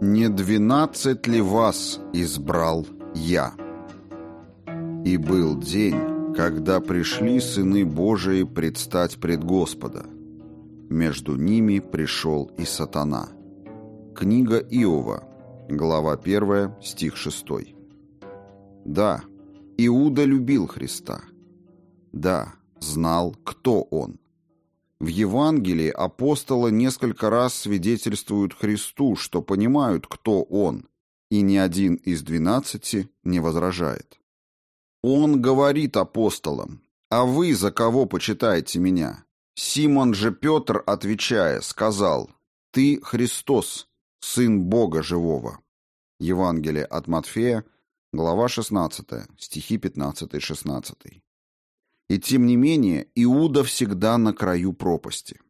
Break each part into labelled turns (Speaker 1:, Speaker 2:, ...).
Speaker 1: Не двенадцать ли вас избрал я? И был день, когда пришли сыны Божии предстать пред Господа. Между ними пришел и сатана. Книга Иова, глава 1, стих 6. Да, Иуда любил Христа. Да, знал, кто он. В Евангелии апостолы несколько раз свидетельствуют Христу, что понимают, кто Он, и ни один из двенадцати не возражает. Он говорит апостолам, «А вы за кого почитаете меня?» Симон же Петр, отвечая, сказал, «Ты Христос, Сын Бога Живого». Евангелие от Матфея, глава 16, стихи 15-16. И тем не менее, Иуда всегда на краю пропасти.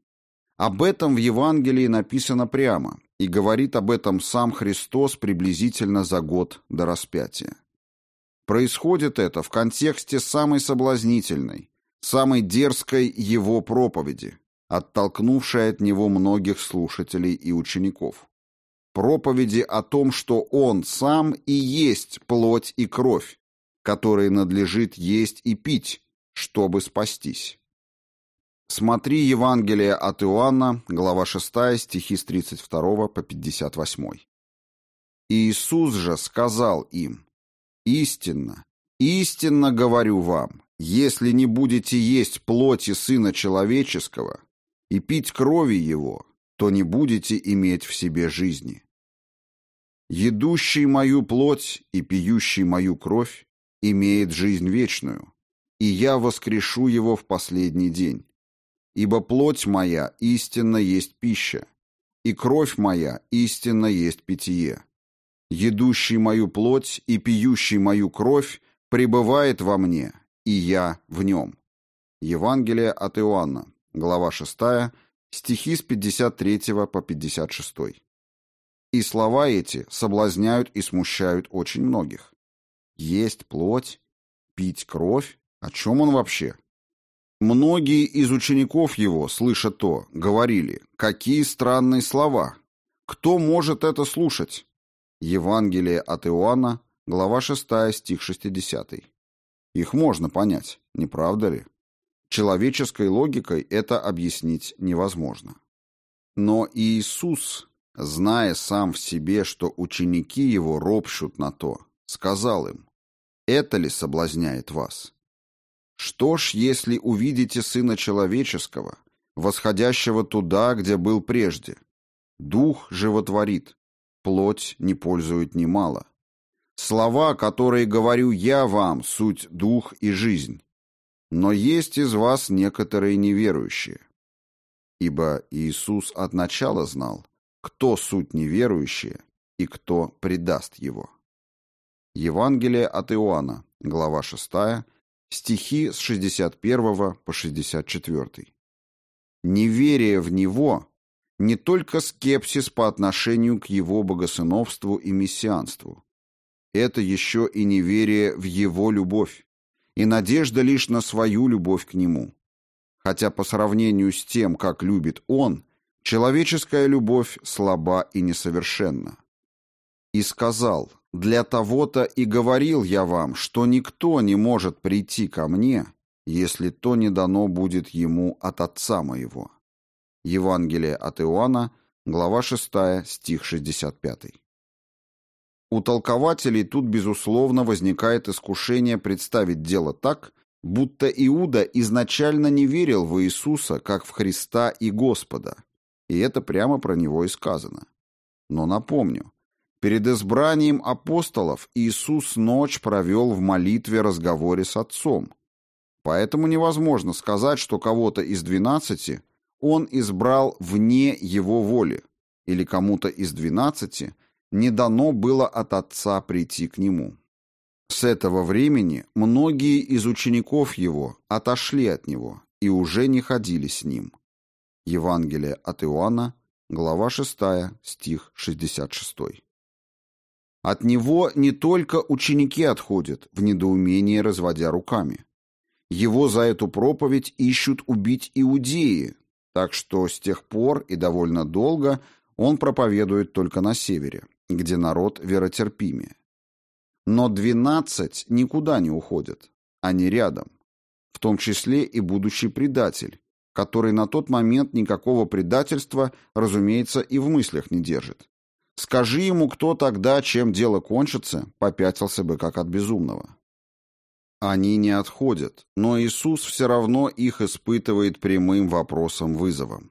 Speaker 1: Об этом в Евангелии написано прямо, и говорит об этом сам Христос приблизительно за год до распятия. Происходит это в контексте самой соблазнительной, самой дерзкой его проповеди, оттолкнувшей от него многих слушателей и учеников. Проповеди о том, что он сам и есть плоть и кровь, которые надлежит есть и пить, чтобы спастись. Смотри Евангелие от Иоанна, глава 6, стихи с 32 по 58. Иисус же сказал им, «Истинно, истинно говорю вам, если не будете есть плоти Сына Человеческого и пить крови Его, то не будете иметь в себе жизни. Едущий мою плоть и пьющий мою кровь имеет жизнь вечную, и я воскрешу его в последний день. Ибо плоть моя истинно есть пища, и кровь моя истинно есть питье. Едущий мою плоть и пьющий мою кровь пребывает во мне, и я в нем». Евангелие от Иоанна, глава 6, стихи с 53 по 56. И слова эти соблазняют и смущают очень многих. Есть плоть, пить кровь, о чем он вообще? Многие из учеников его, слыша то, говорили, какие странные слова. Кто может это слушать? Евангелие от Иоанна, глава 6, стих 60. Их можно понять, не правда ли? Человеческой логикой это объяснить невозможно. Но Иисус, зная сам в себе, что ученики его ропщут на то, сказал им, «Это ли соблазняет вас?» Что ж, если увидите Сына Человеческого, восходящего туда, где был прежде? Дух животворит, плоть не пользует немало. Слова, которые говорю я вам, суть дух и жизнь. Но есть из вас некоторые неверующие. Ибо Иисус от начала знал, кто суть неверующие и кто предаст его. Евангелие от Иоанна, глава 6, Стихи с 61 по 64. Неверие в него не только скепсис по отношению к его богосыновству и мессианству. Это еще и неверие в его любовь, и надежда лишь на свою любовь к нему. Хотя по сравнению с тем, как любит он, человеческая любовь слаба и несовершенна. И сказал, для того-то и говорил я вам, что никто не может прийти ко мне, если то не дано будет ему от Отца моего». Евангелие от Иоанна, глава 6, стих 65. У толкователей тут, безусловно, возникает искушение представить дело так, будто Иуда изначально не верил в Иисуса, как в Христа и Господа, и это прямо про него и сказано. Но напомню, Перед избранием апостолов Иисус ночь провел в молитве разговоре с Отцом. Поэтому невозможно сказать, что кого-то из двенадцати он избрал вне его воли, или кому-то из двенадцати не дано было от Отца прийти к нему. С этого времени многие из учеников его отошли от него и уже не ходили с ним. Евангелие от Иоанна, глава 6, стих 66. От него не только ученики отходят, в недоумении разводя руками. Его за эту проповедь ищут убить иудеи, так что с тех пор и довольно долго он проповедует только на севере. где народ веротерпимее. Но двенадцать никуда не уходят, они рядом, в том числе и будущий предатель, который на тот момент никакого предательства, разумеется, и в мыслях не держит. Скажи ему кто тогда, чем дело кончится, попятился бы как от безумного. Они не отходят, но Иисус все равно их испытывает прямым вопросом-вызовом.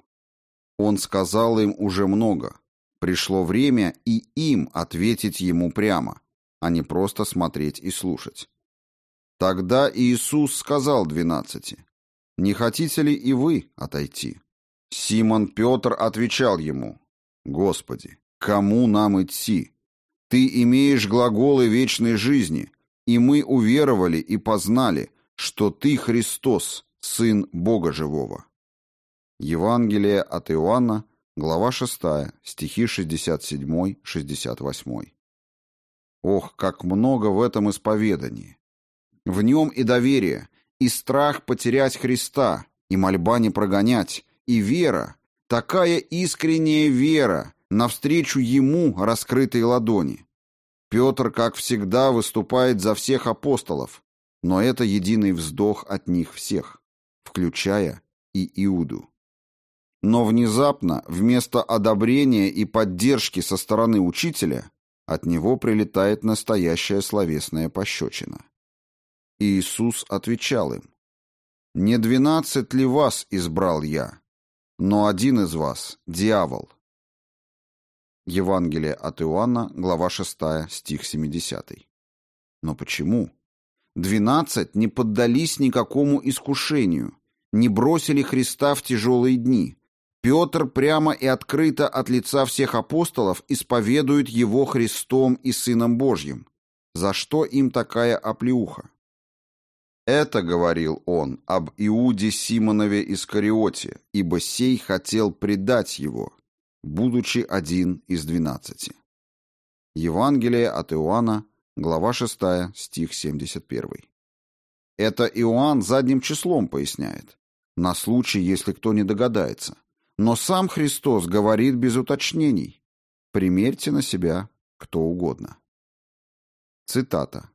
Speaker 1: Он сказал им уже много. Пришло время и им ответить ему прямо, а не просто смотреть и слушать. Тогда Иисус сказал двенадцати, «Не хотите ли и вы отойти?» Симон Петр отвечал ему, «Господи, кому нам идти? Ты имеешь глаголы вечной жизни, и мы уверовали и познали, что Ты Христос, Сын Бога Живого». Евангелие от Иоанна, глава 6, стихи 67-68. Ох, как много в этом исповедании! В нем и доверие, и страх потерять Христа, и мольба не прогонять, и вера, такая искренняя вера, навстречу Ему раскрытой ладони. Петр, как всегда, выступает за всех апостолов, но это единый вздох от них всех, включая и Иуду. Но внезапно, вместо одобрения и поддержки со стороны учителя, от него прилетает настоящая словесная пощечина. Иисус отвечал им, «Не двенадцать ли вас избрал я, но один из вас — дьявол». Евангелие от Иоанна, глава 6, стих 70. Но почему? Двенадцать не поддались никакому искушению, не бросили Христа в тяжелые дни. Петр прямо и открыто от лица всех апостолов исповедует его Христом и Сыном Божьим. За что им такая оплеуха? Это говорил он об Иуде Симонове Искариоте, ибо сей хотел предать его, будучи один из двенадцати. Евангелие от Иоанна, глава 6, стих 71. Это Иоанн задним числом поясняет, на случай, если кто не догадается. Но сам Христос говорит без уточнений. Примерьте на себя кто угодно. Цитата.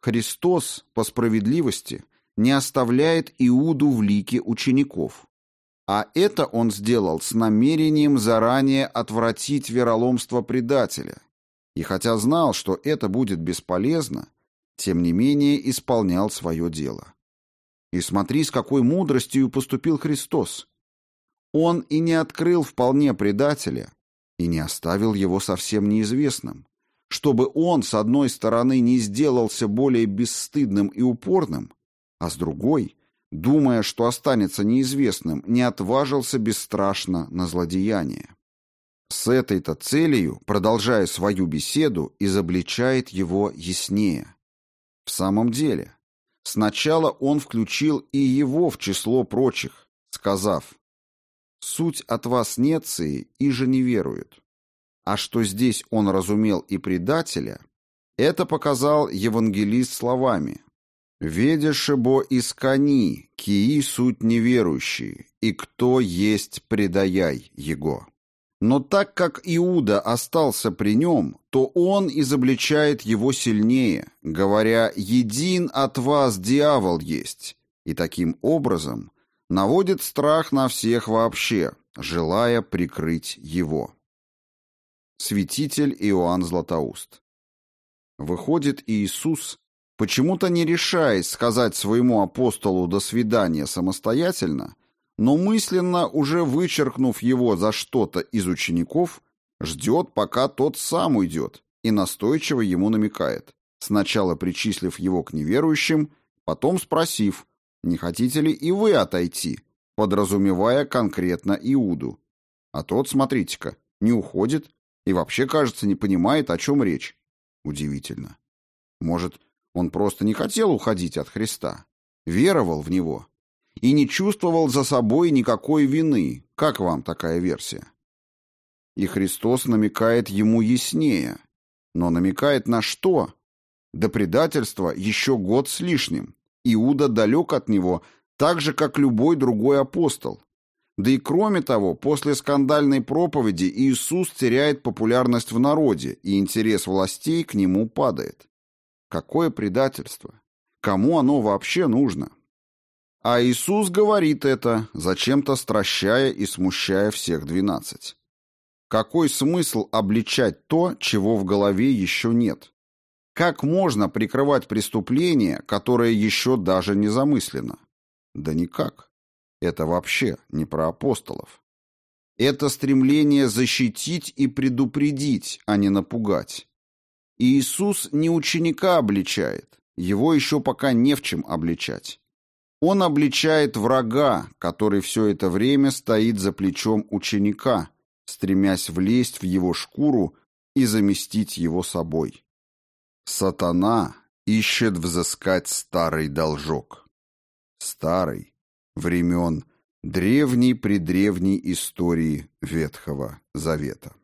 Speaker 1: «Христос, по справедливости, не оставляет Иуду в лике учеников, а это он сделал с намерением заранее отвратить вероломство предателя. И хотя знал, что это будет бесполезно, тем не менее исполнял свое дело. И смотри, с какой мудростью поступил Христос. Он и не открыл вполне предателя, и не оставил его совсем неизвестным, чтобы он, с одной стороны, не сделался более бесстыдным и упорным, а с другой думая, что останется неизвестным, не отважился бесстрашно на злодеяние. С этой-то целью, продолжая свою беседу, изобличает его яснее. В самом деле, сначала он включил и его в число прочих, сказав «Суть от вас неции, и же не веруют». А что здесь он разумел и предателя, это показал евангелист словами Ведеше бо искани, кии суть неверующие, и кто есть предаяй его. Но так как Иуда остался при нем, то он изобличает его сильнее, говоря «един от вас дьявол есть», и таким образом наводит страх на всех вообще, желая прикрыть его. Святитель Иоанн Златоуст Выходит, Иисус Почему-то не решаясь сказать своему апостолу «до свидания» самостоятельно, но мысленно, уже вычеркнув его за что-то из учеников, ждет, пока тот сам уйдет, и настойчиво ему намекает, сначала причислив его к неверующим, потом спросив, не хотите ли и вы отойти, подразумевая конкретно Иуду. А тот, смотрите-ка, не уходит и вообще, кажется, не понимает, о чем речь. Удивительно. Может, он просто не хотел уходить от Христа, веровал в Него и не чувствовал за собой никакой вины. Как вам такая версия? И Христос намекает ему яснее. Но намекает на что? До предательства еще год с лишним. Иуда далек от него так же, как любой другой апостол. Да и кроме того, после скандальной проповеди Иисус теряет популярность в народе, и интерес властей к нему падает. Какое предательство! Кому оно вообще нужно? А Иисус говорит это, зачем-то стращая и смущая всех двенадцать. Какой смысл обличать то, чего в голове еще нет? Как можно прикрывать преступление, которое еще даже не замыслено? Да никак. Это вообще не про апостолов. Это стремление защитить и предупредить, а не напугать. Иисус не ученика обличает, его еще пока не в чем обличать. Он обличает врага, который все это время стоит за плечом ученика, стремясь влезть в его шкуру и заместить его собой. Сатана ищет взыскать старый должок. Старый, времен древней-предревней истории Ветхого Завета.